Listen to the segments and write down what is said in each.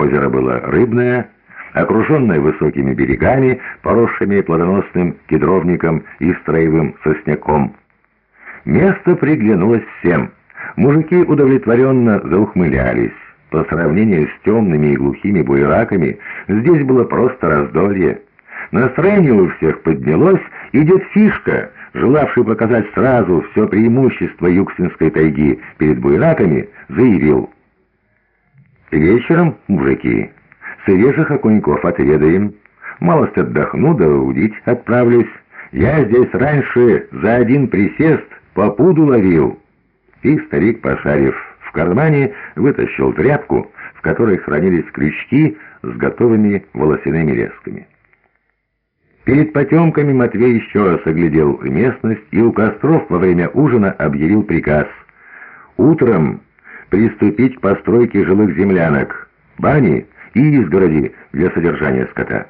Озеро было рыбное, окруженное высокими берегами, поросшими плодоносным кедровником и строевым сосняком. Место приглянулось всем. Мужики удовлетворенно заухмылялись. По сравнению с темными и глухими буераками, здесь было просто раздолье. Настроение у всех поднялось, и дед Фишка, желавший показать сразу все преимущество Юксинской тайги перед буераками, заявил. «Вечером, мужики, свежих окуньков отведаем. Малость отдохну, да удить отправлюсь. Я здесь раньше за один присест по пуду ловил». И старик, пошарив в кармане, вытащил тряпку, в которой хранились крючки с готовыми волосяными лесками. Перед потемками Матвей еще раз оглядел местность и у костров во время ужина объявил приказ. «Утром приступить к постройке жилых землянок, бани и изгороди для содержания скота».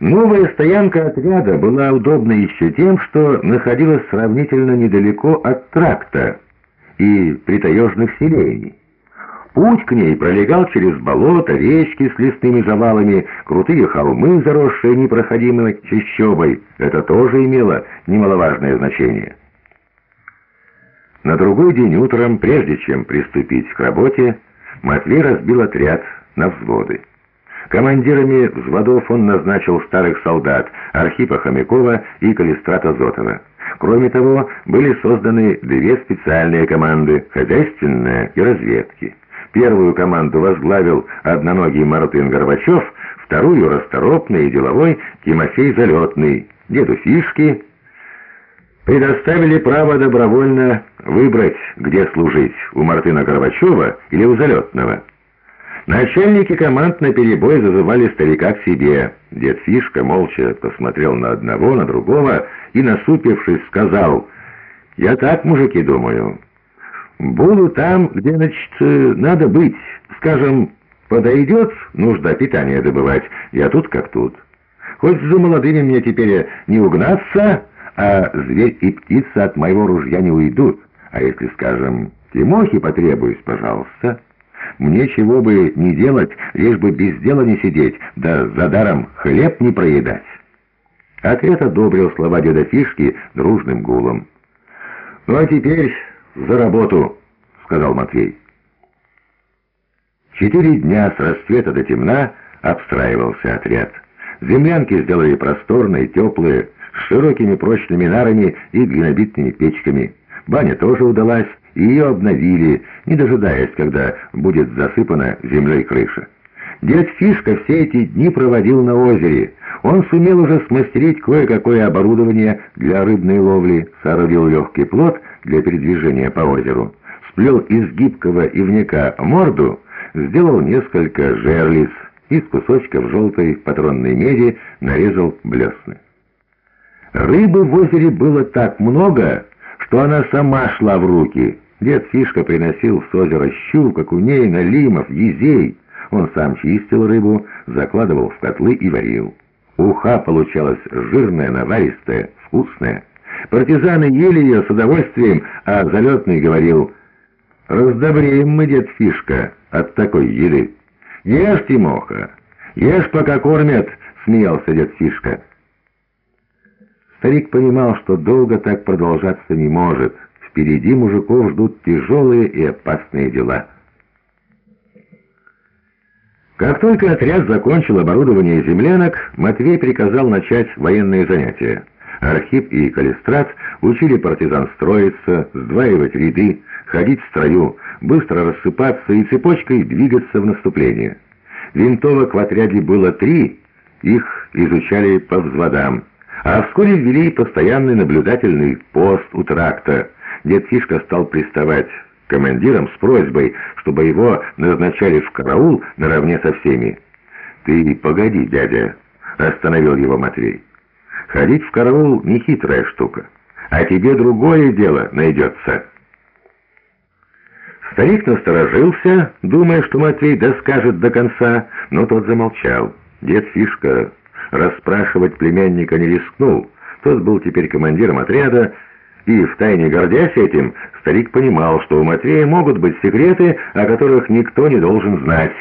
Новая стоянка отряда была удобна еще тем, что находилась сравнительно недалеко от тракта и притаежных селений. Путь к ней пролегал через болото, речки с лесными завалами, крутые холмы, заросшие непроходимой чащобой. Это тоже имело немаловажное значение. На другой день утром, прежде чем приступить к работе, Матвей разбил отряд на взводы. Командирами взводов он назначил старых солдат Архипа Хомякова и Калистрата Зотова. Кроме того, были созданы две специальные команды – хозяйственная и разведки. Первую команду возглавил одноногий Мартын Горбачев, вторую – расторопный и деловой Тимофей Залетный. Деду Фишки предоставили право добровольно выбрать, где служить – у Мартына Горбачева или у Залетного. Начальники команд на перебой зазывали старика к себе. Дед Фишка молча посмотрел на одного, на другого и, насупившись, сказал, «Я так, мужики, думаю». Буду там, где, значит, надо быть. Скажем, подойдет нужда питания добывать, я тут как тут. Хоть за молодыми мне теперь не угнаться, а зверь и птица от моего ружья не уйдут. А если, скажем, Тимохи потребуюсь, пожалуйста. Мне чего бы не делать, лишь бы без дела не сидеть, да за даром хлеб не проедать. Ответ одобрил слова деда Фишки дружным гулом. Ну а теперь... «За работу!» — сказал Матвей. Четыре дня с рассвета до темна обстраивался отряд. Землянки сделали просторные, теплые, с широкими прочными нарами и глинобитными печками. Баня тоже удалась, и ее обновили, не дожидаясь, когда будет засыпана землей крыша. Дед Фишка все эти дни проводил на озере. Он сумел уже смастерить кое-какое оборудование для рыбной ловли, соорудил легкий плот для передвижения по озеру, сплел из гибкого ивняка морду, сделал несколько жерлиц, из кусочков желтой патронной меди нарезал блесны. Рыбы в озере было так много, что она сама шла в руки. Дед Фишка приносил с озера щук, окуней, налимов, езей. Он сам чистил рыбу, закладывал в котлы и варил. Уха получалась жирная, наваристая, вкусная. Партизаны ели ее с удовольствием, а залетный говорил, «Раздобреем мы, дед Фишка, от такой еды». «Ешь, Тимоха, ешь, пока кормят», — смеялся дед Фишка. Старик понимал, что долго так продолжаться не может. Впереди мужиков ждут тяжелые и опасные дела. Как только отряд закончил оборудование землянок, Матвей приказал начать военные занятия. Архип и Калистрат учили партизан строиться, сдваивать ряды, ходить в строю, быстро рассыпаться и цепочкой двигаться в наступление. Винтовок в отряде было три, их изучали по взводам, а вскоре ввели постоянный наблюдательный пост у тракта. Дед Фишка стал приставать командиром с просьбой, чтобы его назначали в караул наравне со всеми. «Ты погоди, дядя», — остановил его Матвей. «Ходить в караул — нехитрая штука, а тебе другое дело найдется». Старик насторожился, думая, что Матвей доскажет до конца, но тот замолчал. Дед Фишка расспрашивать племянника не рискнул. Тот был теперь командиром отряда, И, втайне гордясь этим, старик понимал, что у Матвея могут быть секреты, о которых никто не должен знать.